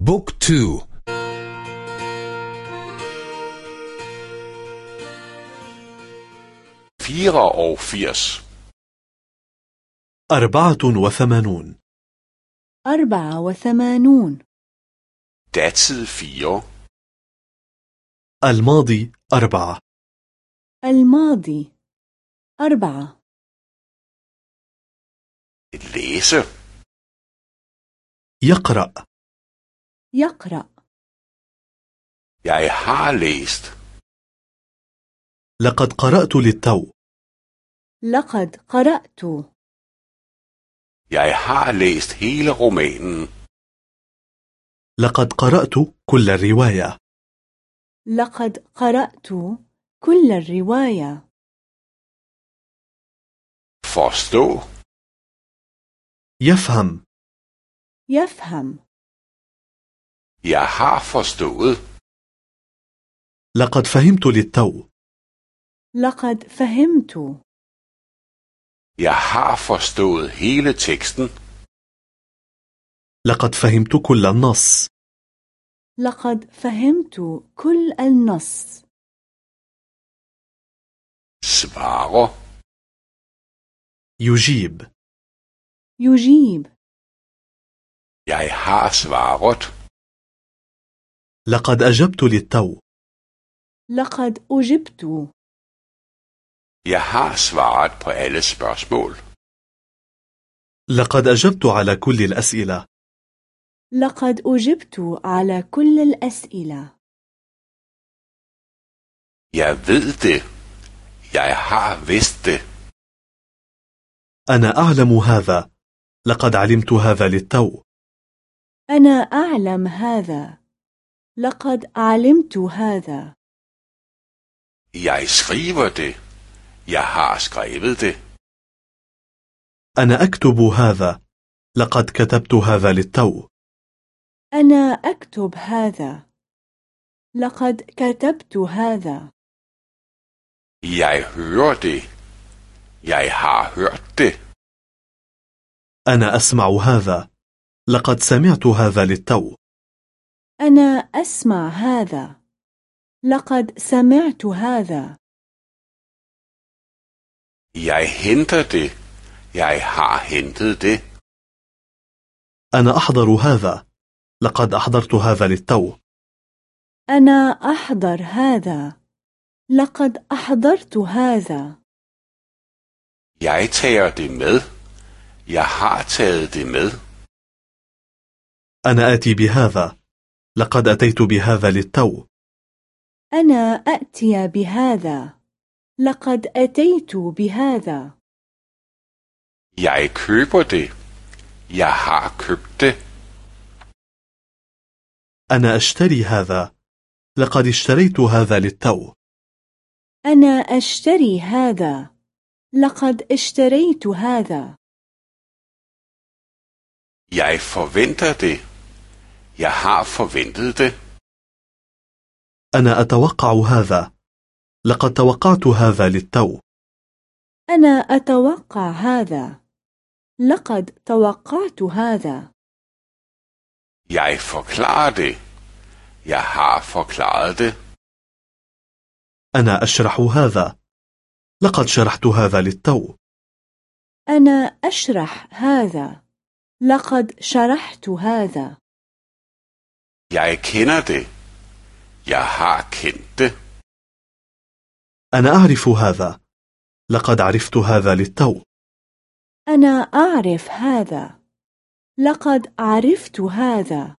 book two fireogfirs أربعة وثمانون. أربعة وثمانون. Datid fire. الماضي أربعة. الماضي أربعة. Læse. يقرأ. يقرأ. Jeg har læst. لقد قرأت للتو. لقد قرأت. Jeg har læst hele romanen. لقد قرأت كل الرواية. لقد قرأت كل الرواية. Forstå. يفهم. يفهم. Jeg har forstået. لقد فهمت للتو لقد فهمت Jeg har forstået hele teksten. لقد فهمت كل النص لقد فهمت كل النص Svare. يجيب يجيب Jeg har svaret. لقد أجبت للتو. لقد أجبت. Jeg har svaret på alle spørgsmål. لقد أجبت على كل الأسئلة. لقد أجبت على كل الأسئلة. Jeg ved det. Jeg har vidst det. أنا أعلم هذا. لقد علمت هذا للتو. أنا أعلم هذا. لقد علمت هذا Jeg skriver det. Jeg har skrevet det. أنا أكتب هذا لقد كتبت هذا للتو أنا أكتب هذا لقد كتبت هذا Jeg hører det. Jeg har hørt det. أنا أسمع هذا لقد سمعت هذا للتو أنا أسمع هذا لقد سمعت هذا Jeg henter det. Jeg har hentet det. أنا أحضر هذا لقد أحضرت هذا للتو أنا أحضر هذا لقد أحضرت هذا Jeg tager det med. Jeg har taget det med. أنا آتي بهذا لقد أتيت بهذا للتو. أنا أأتي بهذا. لقد أتيت بهذا. Jeg køber det. Jeg har købt det. أنا أشتري هذا. لقد اشتريت هذا للتو. أنا أشتري هذا. لقد اشتريت هذا. Jeg forventer det. Jeg har forventet det. أنا أتوقع هذا. لقد توقعت هذا للتو. أنا أتوقع هذا. لقد توقعت هذا. Jeg forklarer det. Jeg har forklaret det. أنا أشرح هذا. لقد شرحت هذا للتو. أنا أشرح هذا. لقد شرحت هذا. Jeg kender det. Jeg har kendt det. أنا أعرف هذا لقد عرفت هذا للتو أنا أعرف هذا لقد عرفت هذا